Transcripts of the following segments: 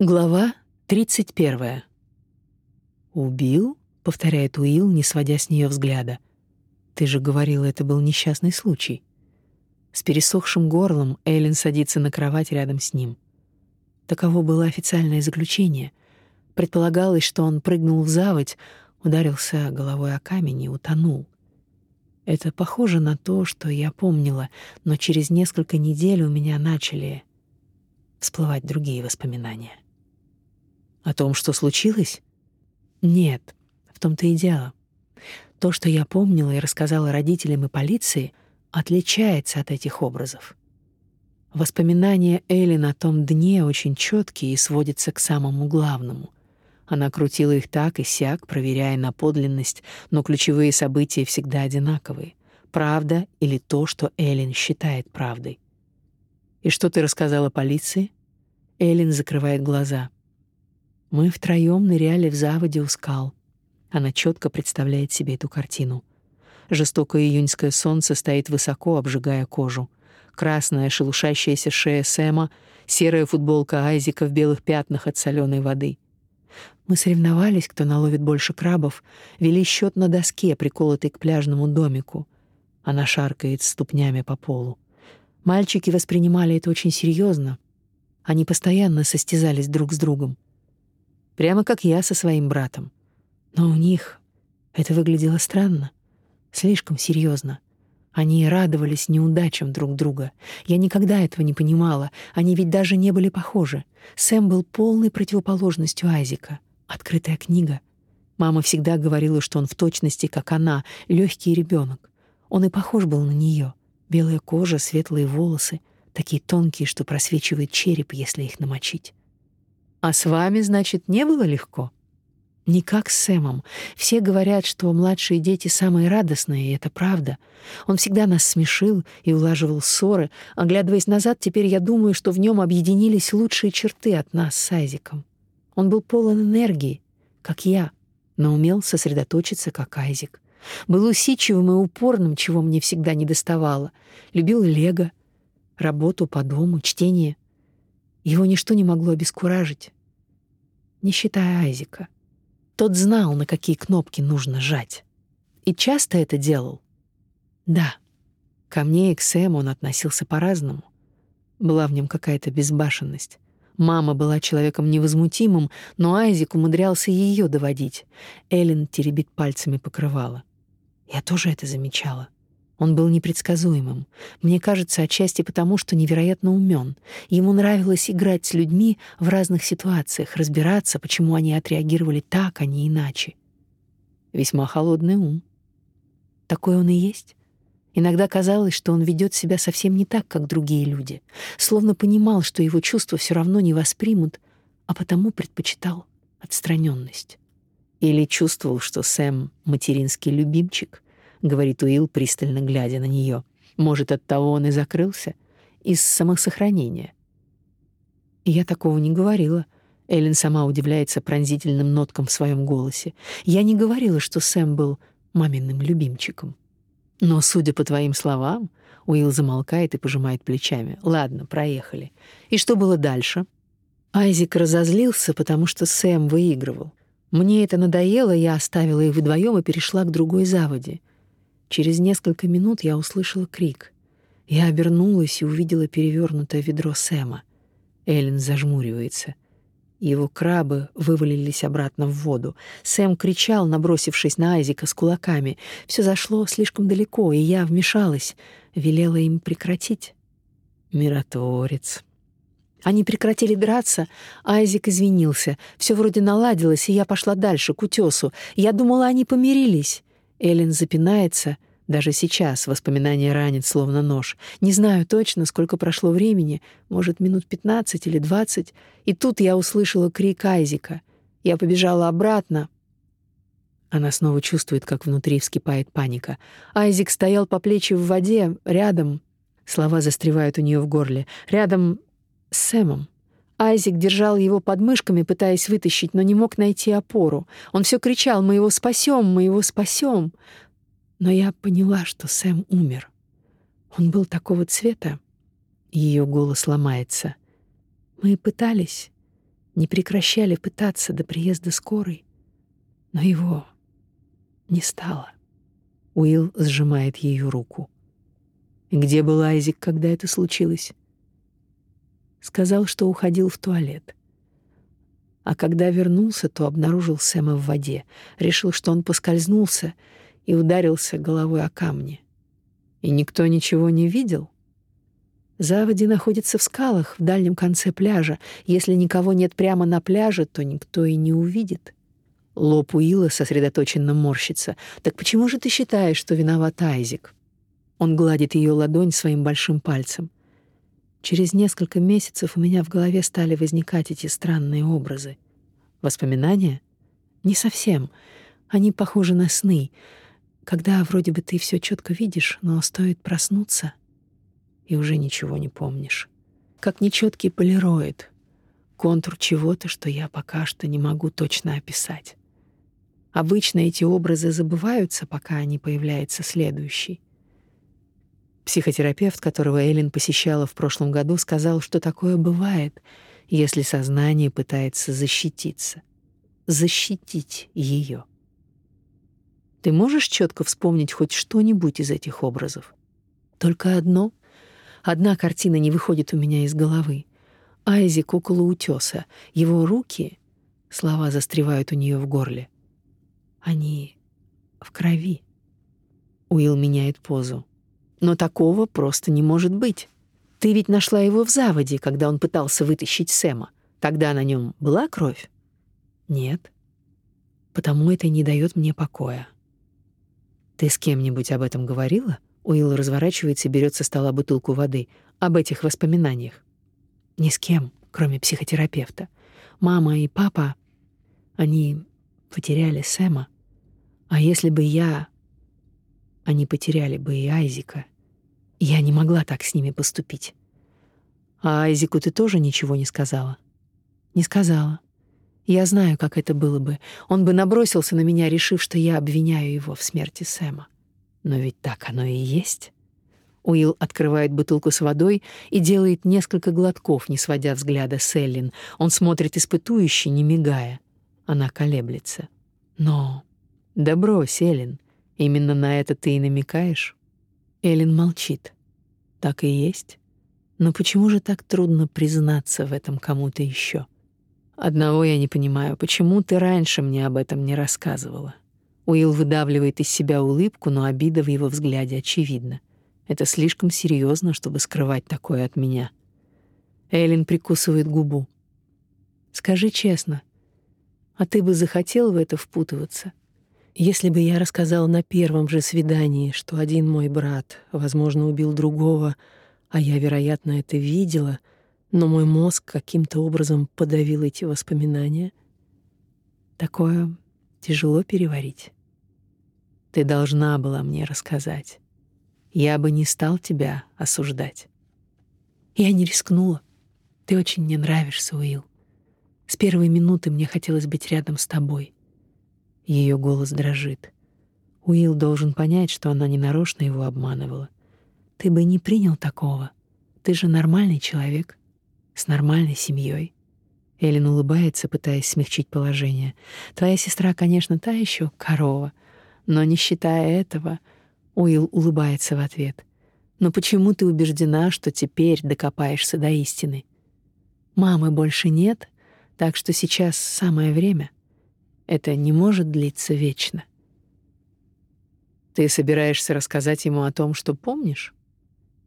Глава 31. «Убил?» — повторяет Уилл, не сводя с нее взгляда. «Ты же говорила, это был несчастный случай». С пересохшим горлом Эйлин садится на кровать рядом с ним. Таково было официальное заключение. Предполагалось, что он прыгнул в заводь, ударился головой о камень и утонул. Это похоже на то, что я помнила, но через несколько недель у меня начали всплывать другие воспоминания. О том, что случилось? Нет, в том-то и дело. То, что я помнила и рассказала родителям и полиции, отличается от этих образов. Воспоминания Эллен о том дне очень четкие и сводятся к самому главному. Она крутила их так и сяк, проверяя на подлинность, но ключевые события всегда одинаковые. Правда или то, что Эллен считает правдой. «И что ты рассказала полиции?» Эллен закрывает глаза. Мы втроем ныряли в заводе у скал. Она четко представляет себе эту картину. Жестокое июньское солнце стоит высоко, обжигая кожу. Красная шелушащаяся шея Сэма, серая футболка Айзика в белых пятнах от соленой воды. Мы соревновались, кто наловит больше крабов, вели счет на доске, приколотой к пляжному домику. Она шаркает ступнями по полу. Мальчики воспринимали это очень серьезно. Они постоянно состязались друг с другом прямо как я со своим братом. Но у них это выглядело странно, слишком серьезно. Они радовались неудачам друг друга. Я никогда этого не понимала. Они ведь даже не были похожи. Сэм был полной противоположностью Айзека. Открытая книга. Мама всегда говорила, что он в точности, как она, легкий ребенок. Он и похож был на нее. Белая кожа, светлые волосы, такие тонкие, что просвечивает череп, если их намочить. А с вами, значит, не было легко? Не как с Сэмом. Все говорят, что младшие дети самые радостные, и это правда. Он всегда нас смешил и улаживал ссоры. Оглядываясь назад, теперь я думаю, что в нем объединились лучшие черты от нас с Айзиком. Он был полон энергии, как я, но умел сосредоточиться, как Айзик. Был усидчивым и упорным, чего мне всегда не доставало. Любил лего, работу по дому, чтение — его ничто не могло обескуражить, не считая Айзека. Тот знал, на какие кнопки нужно жать. И часто это делал. Да, ко мне и к Сэму он относился по-разному. Была в нем какая-то безбашенность. Мама была человеком невозмутимым, но Айзек умудрялся ее доводить. Эллен теребит пальцами покрывала. Я тоже это замечала. Он был непредсказуемым. Мне кажется, отчасти потому, что невероятно умен. Ему нравилось играть с людьми в разных ситуациях, разбираться, почему они отреагировали так, а не иначе. Весьма холодный ум. Такой он и есть. Иногда казалось, что он ведет себя совсем не так, как другие люди, словно понимал, что его чувства все равно не воспримут, а потому предпочитал отстраненность. Или чувствовал, что Сэм — материнский любимчик — говорит Уилл, пристально глядя на нее. Может, от того он и закрылся из самосохранения. Я такого не говорила. Эллен сама удивляется пронзительным ноткам в своем голосе. Я не говорила, что Сэм был маминым любимчиком. Но, судя по твоим словам, Уилл замолкает и пожимает плечами. Ладно, проехали. И что было дальше? Айзик разозлился, потому что Сэм выигрывал. Мне это надоело, я оставила их вдвоем и перешла к другой заводе. Через несколько минут я услышала крик. Я обернулась и увидела перевернутое ведро Сэма. Эллен зажмуривается. Его крабы вывалились обратно в воду. Сэм кричал, набросившись на Айзика с кулаками. Все зашло слишком далеко, и я вмешалась, велела им прекратить. Миротворец. Они прекратили драться, Айзик извинился. Все вроде наладилось, и я пошла дальше, к утесу. Я думала, они помирились. Эллен запинается. Даже сейчас воспоминание ранит, словно нож. Не знаю точно, сколько прошло времени, может, минут пятнадцать или двадцать, и тут я услышала крик Айзика. Я побежала обратно. Она снова чувствует, как внутри вскипает паника. Айзик стоял по плечи в воде, рядом. Слова застревают у нее в горле. Рядом с Сэмом. Айзик держал его под мышками, пытаясь вытащить, но не мог найти опору. Он все кричал «Мы его спасем! Мы его спасем!» Но я поняла, что Сэм умер. Он был такого цвета. Ее голос ломается. Мы пытались. не прекращали пытаться до приезда скорой, но его не стало. Уилл сжимает ее руку. где был Айзик, когда это случилось? Сказал, что уходил в туалет. А когда вернулся, то обнаружил Сэма в воде. Решил, что он поскользнулся и ударился головой о камни. И никто ничего не видел. Заводи находится в скалах в дальнем конце пляжа. Если никого нет прямо на пляже, то никто и не увидит. Лоб Уилла сосредоточенно морщится. «Так почему же ты считаешь, что виноват Айзик?» Он гладит ее ладонь своим большим пальцем. Через несколько месяцев у меня в голове стали возникать эти странные образы. Воспоминания? Не совсем. Они похожи на сны, когда вроде бы ты все четко видишь, но стоит проснуться, и уже ничего не помнишь. Как нечеткий полироид, контур чего-то, что я пока что не могу точно описать. Обычно эти образы забываются, пока не появляется следующий. Психотерапевт, которого Эллен посещала в прошлом году, сказал, что такое бывает, если сознание пытается защититься, защитить ее. Ты можешь четко вспомнить хоть что-нибудь из этих образов? Только одно. Одна картина не выходит у меня из головы. Айзек около утёса. Его руки, слова застревают у неё в горле. Они в крови. Уилл меняет позу. Но такого просто не может быть. Ты ведь нашла его в заводе, когда он пытался вытащить Сэма. Тогда на нем была кровь? Нет. Потому это не дает мне покоя. Ты с кем-нибудь об этом говорила? Уилл разворачивается и берет со стола бутылку воды. Об этих воспоминаниях. Ни с кем, кроме психотерапевта. Мама и папа, они потеряли Сэма. А если бы я... Они потеряли бы и Айзика. Я не могла так с ними поступить. А Айзику ты тоже ничего не сказала? Не сказала. Я знаю, как это было бы. Он бы набросился на меня, решив, что я обвиняю его в смерти Сэма. Но ведь так оно и есть. Уилл открывает бутылку с водой и делает несколько глотков, не сводя взгляда с Эллин. Он смотрит испытующе, не мигая. Она колеблется. Но... Да брось, Эллин. Именно на это ты и намекаешь? Эллин молчит. Так и есть. Но почему же так трудно признаться в этом кому-то еще? Одного я не понимаю, почему ты раньше мне об этом не рассказывала? Уилл выдавливает из себя улыбку, но обида в его взгляде очевидна. Это слишком серьезно, чтобы скрывать такое от меня. Эллен прикусывает губу. Скажи честно, а ты бы захотел в это впутываться? Если бы я рассказал на первом же свидании, что один мой брат, возможно, убил другого, а я, вероятно, это видела, но мой мозг каким-то образом подавил эти воспоминания, такое тяжело переварить. Ты должна была мне рассказать. Я бы не стал тебя осуждать. Я не рискнула. Ты очень мне нравишься, Уилл. С первой минуты мне хотелось быть рядом с тобой. Ее голос дрожит. Уилл должен понять, что она не нарочно его обманывала. Ты бы не принял такого. Ты же нормальный человек с нормальной семьей. Эллен улыбается, пытаясь смягчить положение. Твоя сестра, конечно, та еще корова, но не считая этого, Уилл улыбается в ответ. Но почему ты убеждена, что теперь докопаешься до истины? Мамы больше нет, так что сейчас самое время. Это не может длиться вечно. Ты собираешься рассказать ему о том, что помнишь?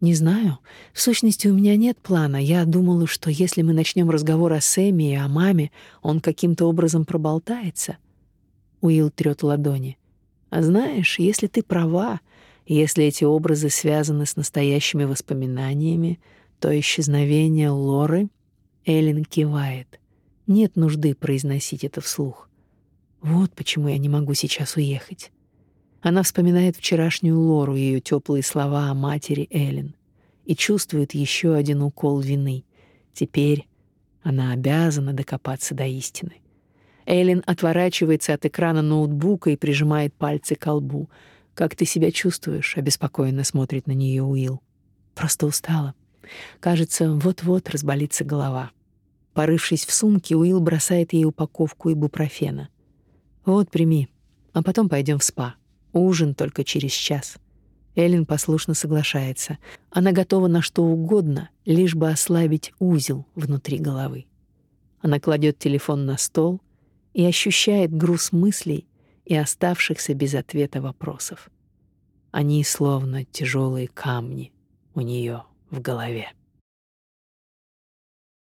Не знаю. В сущности, у меня нет плана. Я думала, что если мы начнем разговор о Сэме и о маме, он каким-то образом проболтается. Уилл трёт ладони. А знаешь, если ты права, если эти образы связаны с настоящими воспоминаниями, то исчезновение Лоры Эллен кивает. Нет нужды произносить это вслух. Вот почему я не могу сейчас уехать. Она вспоминает вчерашнюю Лору, ее теплые слова о матери Эллен, и чувствует еще один укол вины. Теперь она обязана докопаться до истины. Эллен отворачивается от экрана ноутбука и прижимает пальцы к лбу. «Как ты себя чувствуешь?» — обеспокоенно смотрит на нее Уилл. «Просто устала. Кажется, вот-вот разболится голова». Порывшись в сумке, Уилл бросает ей упаковку ибупрофена. «Вот, прими, а потом пойдем в спа. Ужин только через час». Эллен послушно соглашается. Она готова на что угодно, лишь бы ослабить узел внутри головы. Она кладет телефон на стол и ощущает груз мыслей и оставшихся без ответа вопросов. Они словно тяжелые камни у нее в голове.